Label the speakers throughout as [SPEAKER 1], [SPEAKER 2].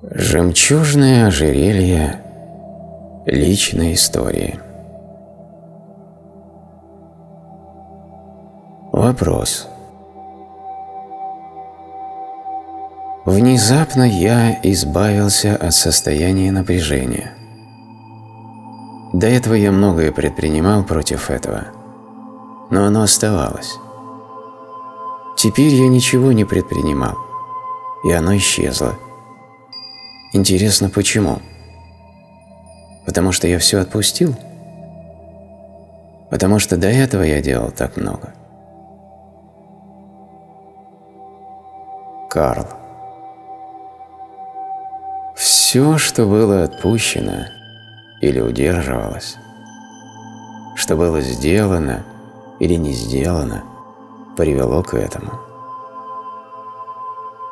[SPEAKER 1] Жемчужное ожерелье личной истории. Вопрос. Внезапно я избавился от состояния напряжения. До этого я многое предпринимал против этого, но оно оставалось. Теперь я ничего не предпринимал, и оно исчезло. Интересно, почему? Потому что я все отпустил? Потому что до этого я делал так много. Карл. Все, что было отпущено или удерживалось, что было сделано или не сделано, привело к этому.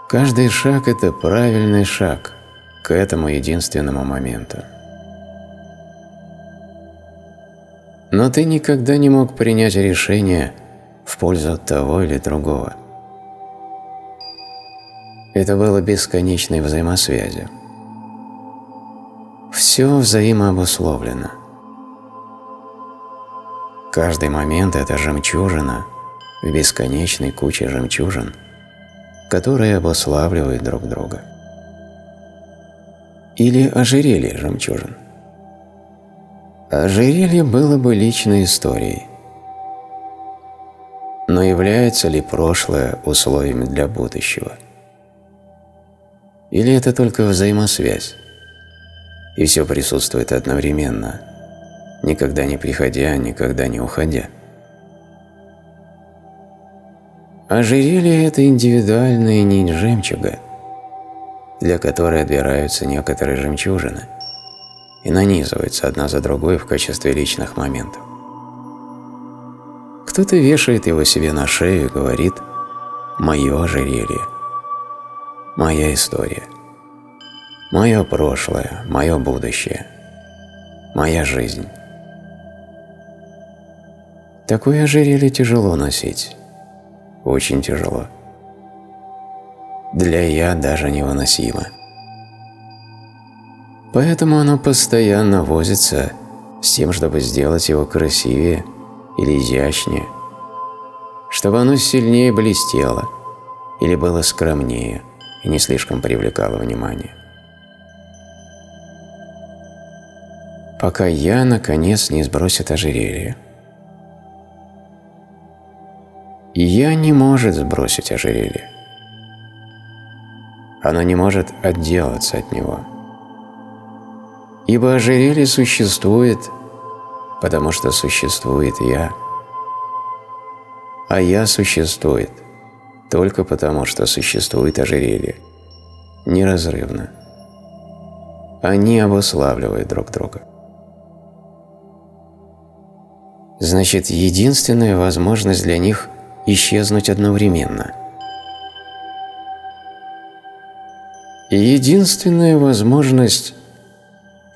[SPEAKER 1] Каждый шаг – это правильный шаг к этому единственному моменту. Но ты никогда не мог принять решение в пользу того или другого. Это было бесконечной взаимосвязью. Все взаимообусловлено. Каждый момент – это жемчужина в бесконечной куче жемчужин, которые обуславливают друг друга. Или ожерелье жемчужин – Ожерелье было бы личной историей. Но является ли прошлое условием для будущего? Или это только взаимосвязь? И все присутствует одновременно, никогда не приходя, никогда не уходя. Ожерелье – это индивидуальная нить жемчуга, для которой отбираются некоторые жемчужины – и нанизываются одна за другой в качестве личных моментов. Кто-то вешает его себе на шею и говорит «Мое ожерелье», «Моя история», «Мое прошлое», «Мое будущее», «Моя жизнь». Такое ожерелье тяжело носить, очень тяжело. Для «я» даже невыносимо. Поэтому оно постоянно возится с тем, чтобы сделать его красивее или изящнее, чтобы оно сильнее блестело или было скромнее и не слишком привлекало внимание. Пока я, наконец, не сбросит ожерелье. Я не может сбросить ожерелье. Оно не может отделаться от него – Ибо ожерелье существует, потому что существует я. А я существует только потому, что существует ожерелье. Неразрывно. Они обуславливают друг друга. Значит, единственная возможность для них – исчезнуть одновременно. Единственная возможность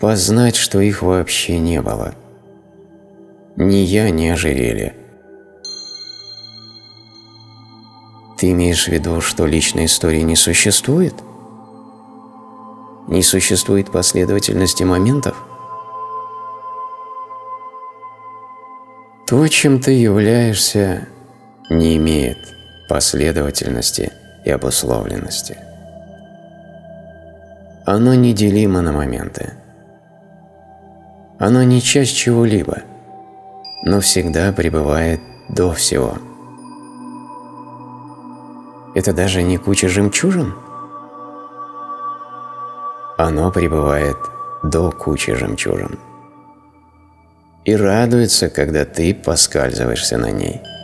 [SPEAKER 1] познать, что их вообще не было. Ни я, ни ожерелье. Ты имеешь в виду, что личной истории не существует? Не существует последовательности моментов? То, чем ты являешься, не имеет последовательности и обусловленности. Оно неделимо на моменты. Оно не часть чего-либо, но всегда пребывает до всего. Это даже не куча жемчужин? Оно пребывает до кучи жемчужин. И радуется, когда ты поскальзываешься на ней –